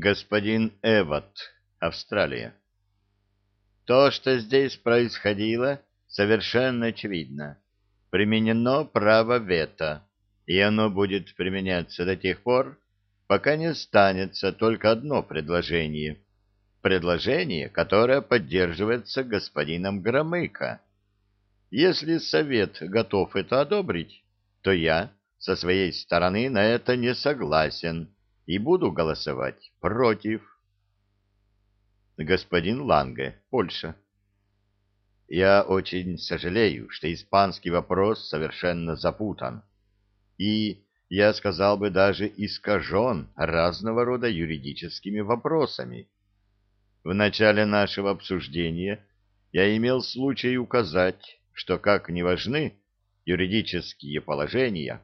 Господин Эвот, Австралия. То, что здесь происходило, совершенно очевидно. Применено право вето, и оно будет применяться до тех пор, пока не останется только одно предложение. Предложение, которое поддерживается господином Громыко. Если совет готов это одобрить, то я со своей стороны на это не согласен и буду голосовать против. Господин Ланге, Польша. Я очень сожалею, что испанский вопрос совершенно запутан. И, я сказал бы, даже искажен разного рода юридическими вопросами. В начале нашего обсуждения я имел случай указать, что как не важны юридические положения,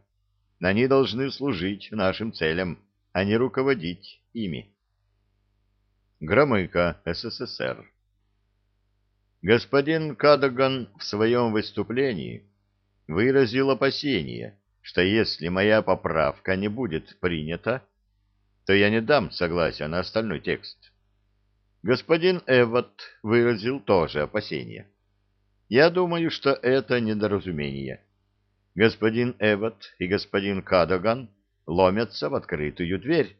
они должны служить нашим целям а не руководить ими. Громыко, СССР. Господин Кадаган в своем выступлении выразил опасение, что если моя поправка не будет принята, то я не дам согласия на остальной текст. Господин Эвот выразил тоже опасение. Я думаю, что это недоразумение. Господин Эвот и господин Кадаган ломятся в открытую дверь.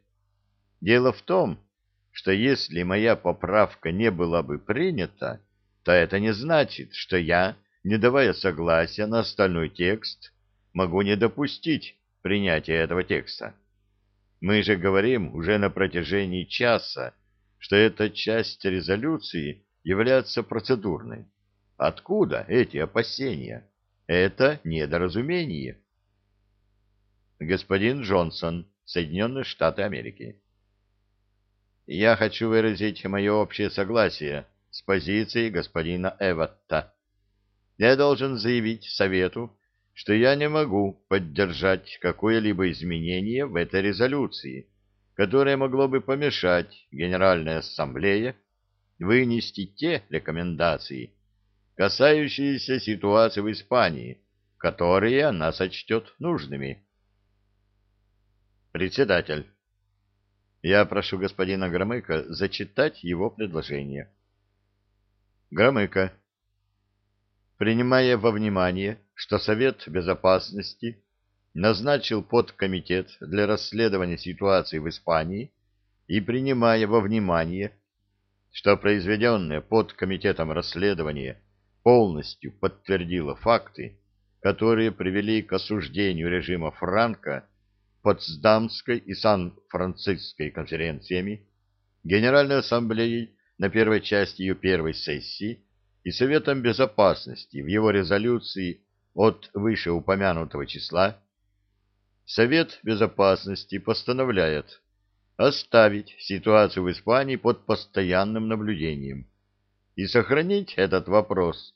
Дело в том, что если моя поправка не была бы принята, то это не значит, что я, не давая согласия на остальной текст, могу не допустить принятия этого текста. Мы же говорим уже на протяжении часа, что эта часть резолюции является процедурной. Откуда эти опасения? Это недоразумение господин Джонсон, Соединенные Штаты Америки. Я хочу выразить мое общее согласие с позицией господина Эватта. Я должен заявить Совету, что я не могу поддержать какое-либо изменение в этой резолюции, которое могло бы помешать Генеральной Ассамблее вынести те рекомендации, касающиеся ситуации в Испании, которые она сочтет нужными. Председатель. Я прошу господина Громыка зачитать его предложение. Громыко. Принимая во внимание, что Совет Безопасности назначил подкомитет для расследования ситуации в Испании и принимая во внимание, что произведенное подкомитетом расследование полностью подтвердило факты, которые привели к осуждению режима Франко Потсдамской и Сан-Франциской конференциями, Генеральной Ассамблеей на первой части ее первой сессии и Советом Безопасности в его резолюции от вышеупомянутого числа, Совет Безопасности постановляет оставить ситуацию в Испании под постоянным наблюдением и сохранить этот вопрос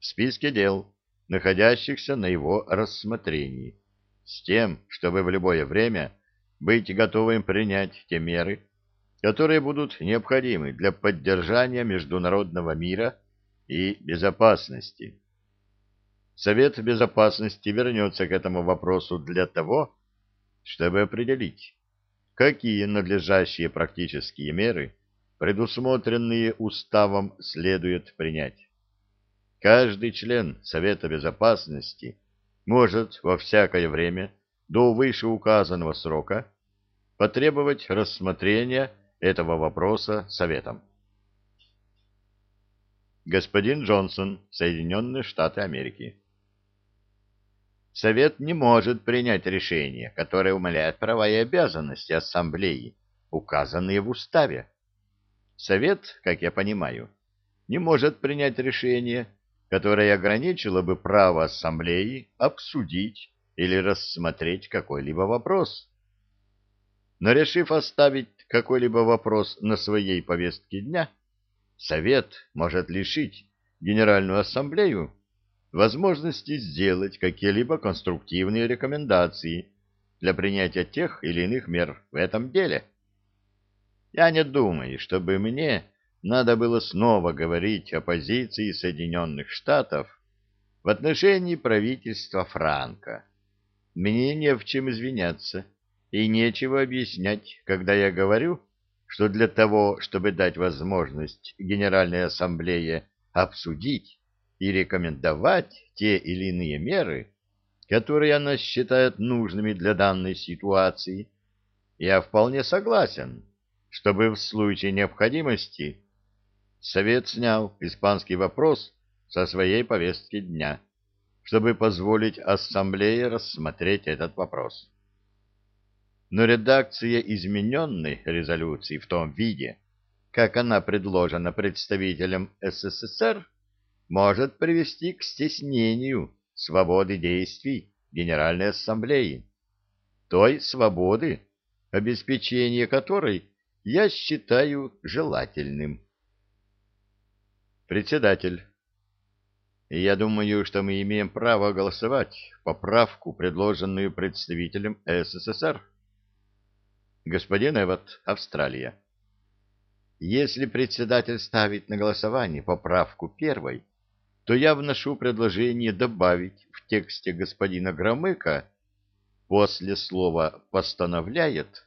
в списке дел, находящихся на его рассмотрении с тем, чтобы в любое время быть готовым принять те меры, которые будут необходимы для поддержания международного мира и безопасности. Совет Безопасности вернется к этому вопросу для того, чтобы определить, какие надлежащие практические меры, предусмотренные уставом, следует принять. Каждый член Совета Безопасности – может во всякое время до вышеуказанного срока потребовать рассмотрения этого вопроса Советом. Господин Джонсон, Соединенные Штаты Америки. Совет не может принять решение, которое умаляет права и обязанности Ассамблеи, указанные в Уставе. Совет, как я понимаю, не может принять решение, которое ограничило бы право ассамблеи обсудить или рассмотреть какой-либо вопрос. Но решив оставить какой-либо вопрос на своей повестке дня, Совет может лишить Генеральную Ассамблею возможности сделать какие-либо конструктивные рекомендации для принятия тех или иных мер в этом деле. Я не думаю, чтобы мне надо было снова говорить о позиции Соединенных Штатов в отношении правительства Франка. Мне не в чем извиняться и нечего объяснять, когда я говорю, что для того, чтобы дать возможность Генеральной Ассамблее обсудить и рекомендовать те или иные меры, которые она считает нужными для данной ситуации, я вполне согласен, чтобы в случае необходимости Совет снял испанский вопрос со своей повестки дня, чтобы позволить Ассамблее рассмотреть этот вопрос. Но редакция измененной резолюции в том виде, как она предложена представителям СССР, может привести к стеснению свободы действий Генеральной Ассамблеи, той свободы, обеспечение которой я считаю желательным. Председатель. Я думаю, что мы имеем право голосовать поправку, предложенную представителем СССР. Господин Эвот, Австралия. Если председатель ставит на голосование поправку первой, то я вношу предложение добавить в тексте господина Громыка после слова «постановляет»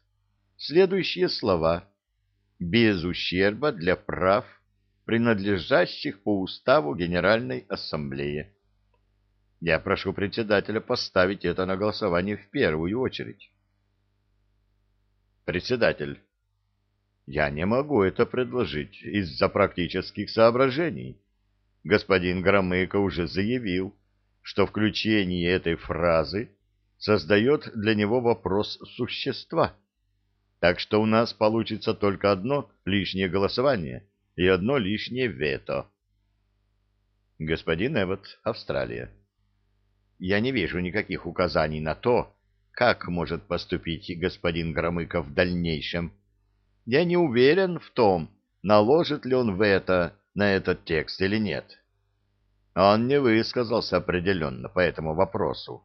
следующие слова «без ущерба для прав, принадлежащих по уставу Генеральной Ассамблее». Я прошу председателя поставить это на голосование в первую очередь. Председатель. Я не могу это предложить из-за практических соображений. Господин Громыко уже заявил, что включение этой фразы создает для него вопрос существа. Так что у нас получится только одно лишнее голосование и одно лишнее вето. Господин Эвот, Австралия. Я не вижу никаких указаний на то, как может поступить господин Громыков в дальнейшем. Я не уверен в том, наложит ли он вето на этот текст или нет. Он не высказался определенно по этому вопросу.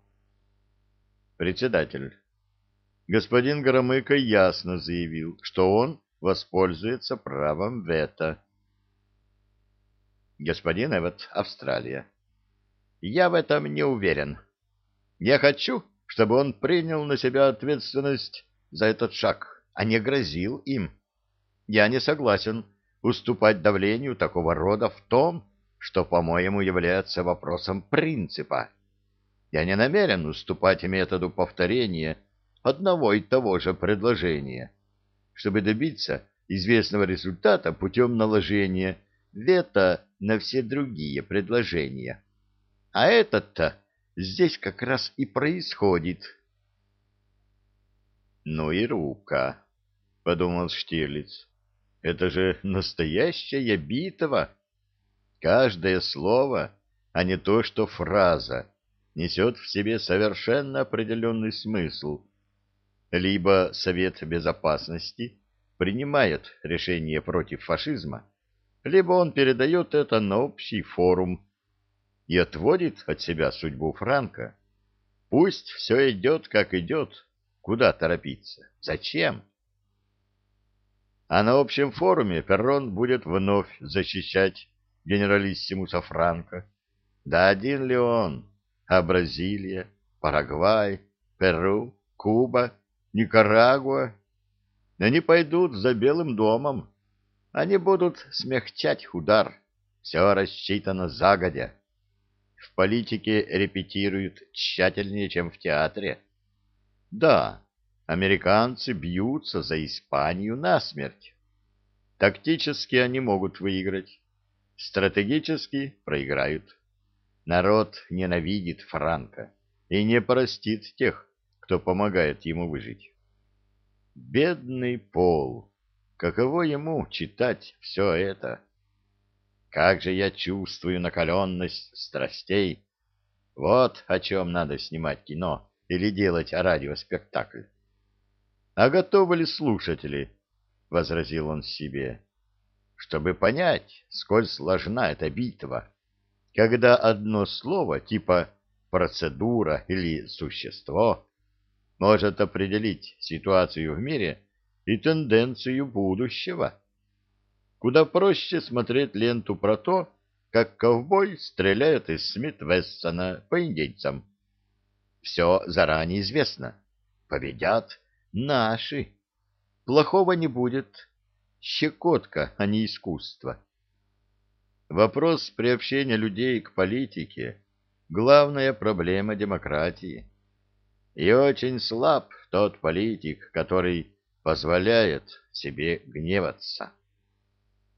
Председатель. Господин Громыко ясно заявил, что он воспользуется правом вето. Господин Эвот, Австралия. Я в этом не уверен. Я хочу, чтобы он принял на себя ответственность за этот шаг, а не грозил им. Я не согласен уступать давлению такого рода в том, что, по-моему, является вопросом принципа. Я не намерен уступать методу повторения одного и того же предложения, чтобы добиться известного результата путем наложения вето на все другие предложения. А этот-то здесь как раз и происходит. «Ну и рука», — подумал Штирлиц. «Это же настоящая битва. Каждое слово, а не то что фраза, несет в себе совершенно определенный смысл. Либо Совет Безопасности принимает решение против фашизма, либо он передает это на общий форум и отводит от себя судьбу Франка. Пусть все идет, как идет. Куда торопиться? Зачем? А на общем форуме Перрон будет вновь защищать генералиссимуса Франка. Да один ли он? А Бразилия, Парагвай, Перу, Куба, Никарагуа? Они пойдут за Белым домом. Они будут смягчать удар. Все рассчитано загодя в политике репетируют тщательнее, чем в театре. Да, американцы бьются за Испанию насмерть. Тактически они могут выиграть, стратегически проиграют. Народ ненавидит Франка и не простит тех, кто помогает ему выжить. Бедный Пол, каково ему читать все это? Как же я чувствую накаленность страстей. Вот о чем надо снимать кино или делать радиоспектакль. — А готовы ли слушатели? — возразил он себе. — Чтобы понять, сколь сложна эта битва, когда одно слово типа «процедура» или «существо» может определить ситуацию в мире и тенденцию будущего. Куда проще смотреть ленту про то, как ковбой стреляет из Смит-Вессона по индейцам. Все заранее известно. Победят наши. Плохого не будет. щекотка, а не искусство. Вопрос приобщения людей к политике — главная проблема демократии. И очень слаб тот политик, который позволяет себе гневаться.